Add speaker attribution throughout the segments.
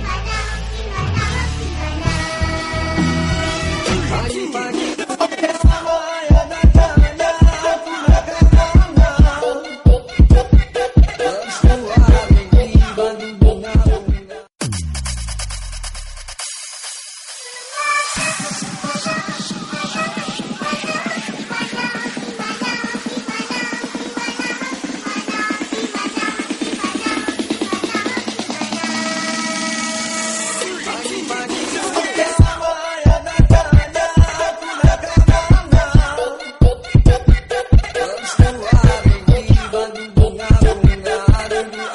Speaker 1: Bye now. Andy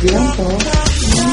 Speaker 1: tiempo.